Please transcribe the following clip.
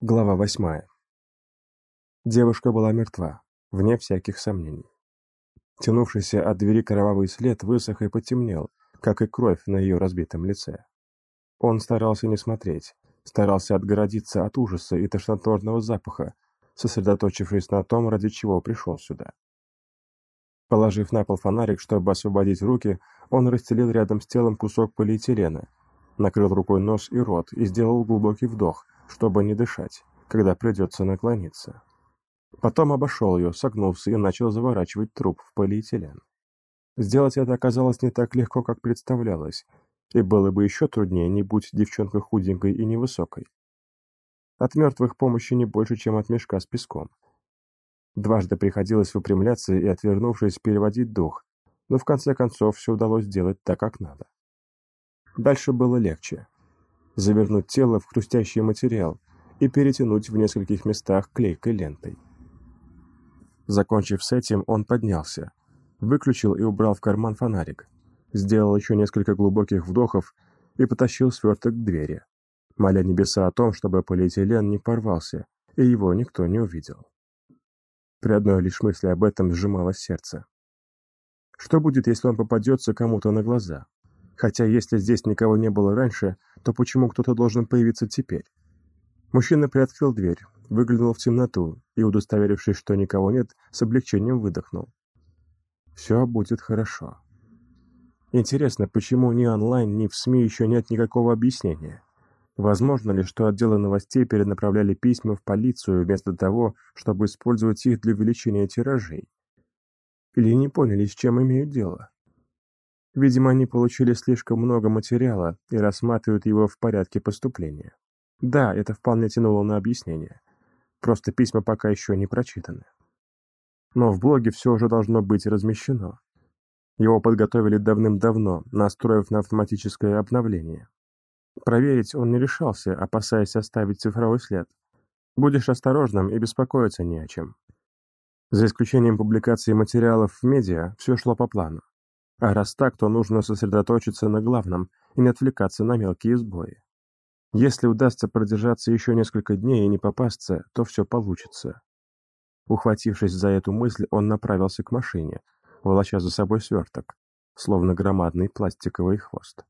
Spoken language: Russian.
Глава восьмая. Девушка была мертва, вне всяких сомнений. Тянувшийся от двери кровавый след высох и потемнел, как и кровь на ее разбитом лице. Он старался не смотреть, старался отгородиться от ужаса и тошнотворного запаха, сосредоточившись на том, ради чего пришел сюда. Положив на пол фонарик, чтобы освободить руки, он расстелил рядом с телом кусок полиэтилена, накрыл рукой нос и рот и сделал глубокий вдох – чтобы не дышать, когда придется наклониться. Потом обошел ее, согнулся и начал заворачивать труп в полиэтилен. Сделать это оказалось не так легко, как представлялось, и было бы еще труднее, не будь девчонка худенькой и невысокой. От мертвых помощи не больше, чем от мешка с песком. Дважды приходилось выпрямляться и, отвернувшись, переводить дух, но в конце концов все удалось сделать так, как надо. Дальше было легче завернуть тело в хрустящий материал и перетянуть в нескольких местах клейкой лентой. Закончив с этим, он поднялся, выключил и убрал в карман фонарик, сделал еще несколько глубоких вдохов и потащил сверток к двери, моля небеса о том, чтобы полиэтилен не порвался, и его никто не увидел. При одной лишь мысли об этом сжималось сердце. Что будет, если он попадется кому-то на глаза? Хотя если здесь никого не было раньше, то почему кто-то должен появиться теперь? Мужчина приоткрыл дверь, выглянул в темноту и, удостоверившись, что никого нет, с облегчением выдохнул. Все будет хорошо. Интересно, почему ни онлайн, ни в СМИ еще нет никакого объяснения? Возможно ли, что отделы новостей перенаправляли письма в полицию вместо того, чтобы использовать их для увеличения тиражей? Или не поняли, с чем имеют дело? Видимо, они получили слишком много материала и рассматривают его в порядке поступления. Да, это вполне тянуло на объяснение. Просто письма пока еще не прочитаны. Но в блоге все уже должно быть размещено. Его подготовили давным-давно, настроив на автоматическое обновление. Проверить он не решался, опасаясь оставить цифровой след. Будешь осторожным и беспокоиться не о чем. За исключением публикации материалов в медиа, все шло по плану. А раз так, то нужно сосредоточиться на главном и не отвлекаться на мелкие сбои. Если удастся продержаться еще несколько дней и не попасться, то все получится. Ухватившись за эту мысль, он направился к машине, волоча за собой сверток, словно громадный пластиковый хвост.